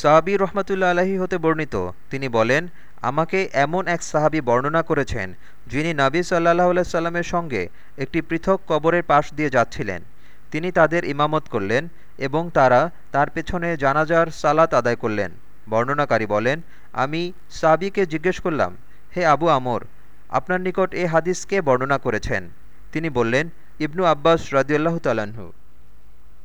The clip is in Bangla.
সাহাবি রহমতুল্লা আলহি হতে বর্ণিত। তিনি বলেন, আমাকে এমন এক সাহাবি বর্ণনা করেছেন, যিনি নাবি সাল্লাহ সাল্লামের সঙ্গে একটি পৃথক কবরের পাশ দিয়ে যাচ্ছিলেন। তিনি তাদের ইমামত করলেন এবং তারা তার পেছনে জানাজার সালাত আদায় করলেন। বর্ণনাকারী বলেন, আমি সাবিকে জিজ্ঞেস করলাম, হে আবু আমর, আপনার নিকট এ হাদিস কে বর্ণনা করেছেন? তিনি বললেন, ইবনু আব্বাস রাজিউল্লাহ তালাহু